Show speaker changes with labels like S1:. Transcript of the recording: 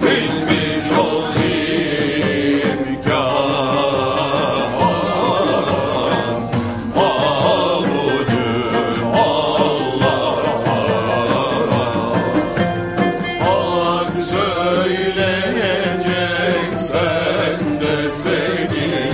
S1: bilmiş ol söyleyecek sen de sevgili